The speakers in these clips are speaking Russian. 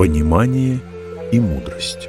Понимание и мудрость.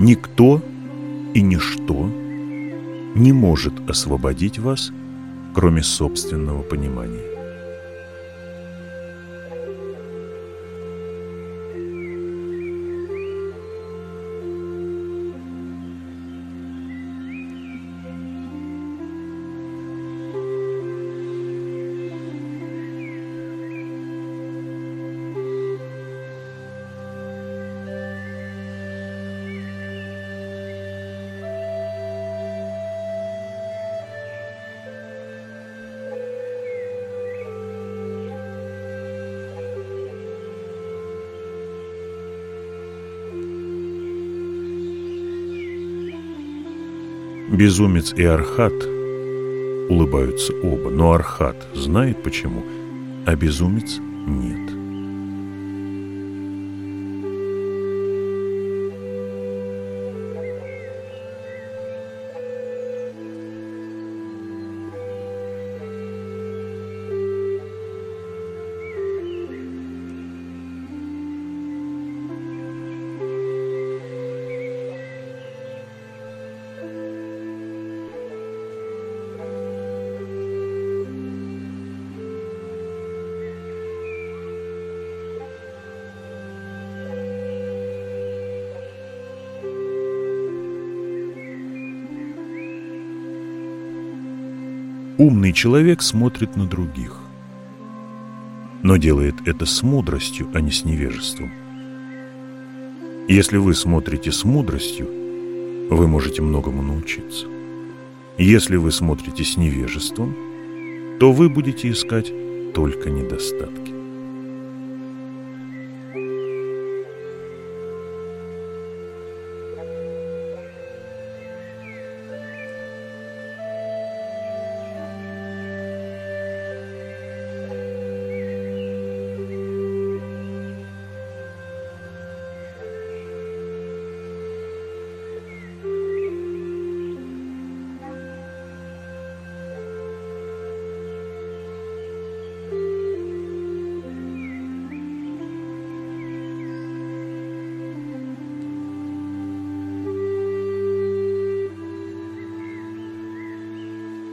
Никто и ничто не может освободить вас, кроме собственного понимания. Безумец и Архат улыбаются оба, но Архат знает почему, а безумец нет. Умный человек смотрит на других, но делает это с мудростью, а не с невежеством. Если вы смотрите с мудростью, вы можете многому научиться. Если вы смотрите с невежеством, то вы будете искать только недостатки.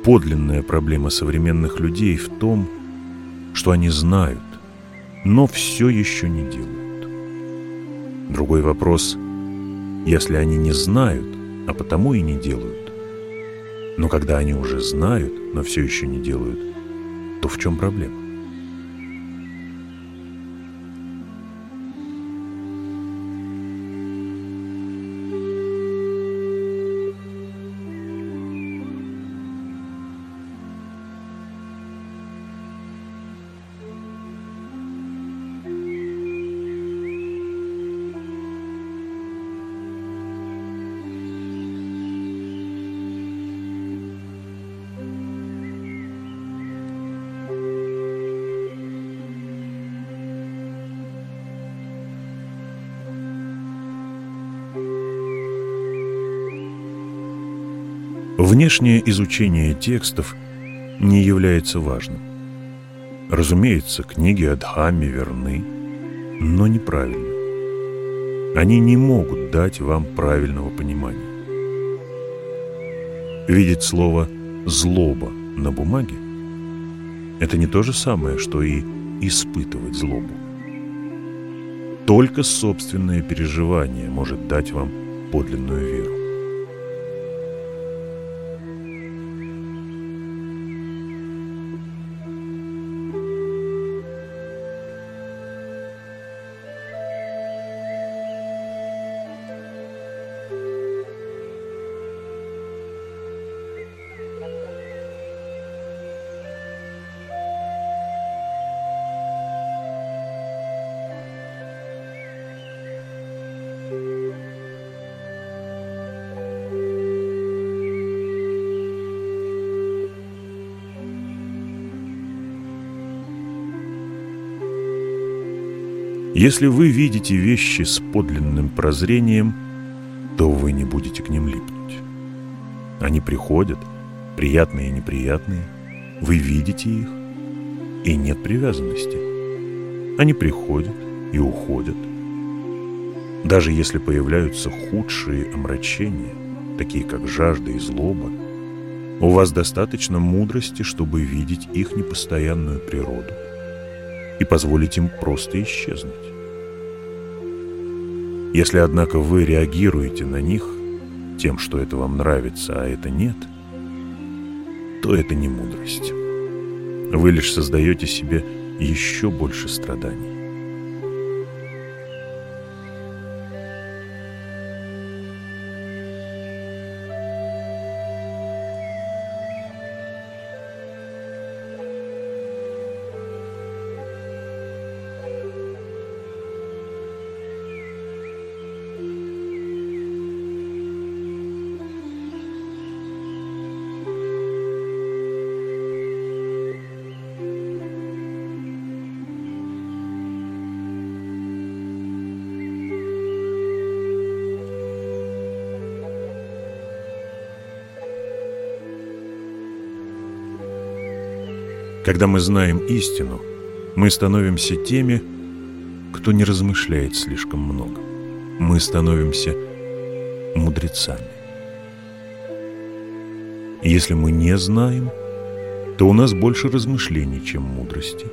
Подлинная проблема современных людей в том, что они знают, но все еще не делают. Другой вопрос, если они не знают, а потому и не делают. Но когда они уже знают, но все еще не делают, то в чем проблема? Внешнее изучение текстов не является важным. Разумеется, книги о Дхамме верны, но неправильны. Они не могут дать вам правильного понимания. Видеть слово «злоба» на бумаге – это не то же самое, что и испытывать злобу. Только собственное переживание может дать вам подлинную веру. Если вы видите вещи с подлинным прозрением, то вы не будете к ним липнуть. Они приходят, приятные и неприятные, вы видите их, и нет привязанности. Они приходят и уходят. Даже если появляются худшие омрачения, такие как жажда и злоба, у вас достаточно мудрости, чтобы видеть их непостоянную природу и позволить им просто исчезнуть. Если, однако, вы реагируете на них тем, что это вам нравится, а это нет, то это не мудрость. Вы лишь создаете себе еще больше страданий. Когда мы знаем истину, мы становимся теми, кто не размышляет слишком много. Мы становимся мудрецами. Если мы не знаем, то у нас больше размышлений, чем мудрости.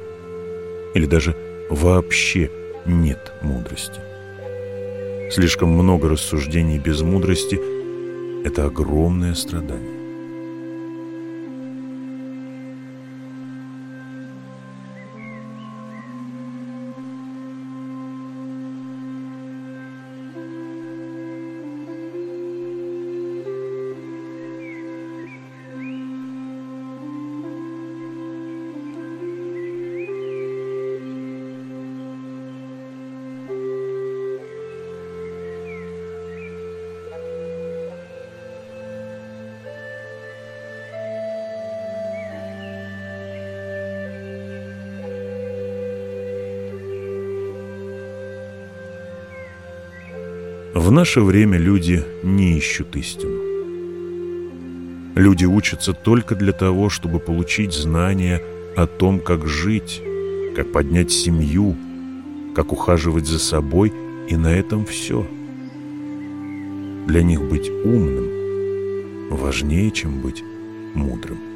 Или даже вообще нет мудрости. Слишком много рассуждений без мудрости – это огромное страдание. Наше время люди не ищут истину. Люди учатся только для того, чтобы получить знания о том, как жить, как поднять семью, как ухаживать за собой, и на этом все. Для них быть умным важнее, чем быть мудрым.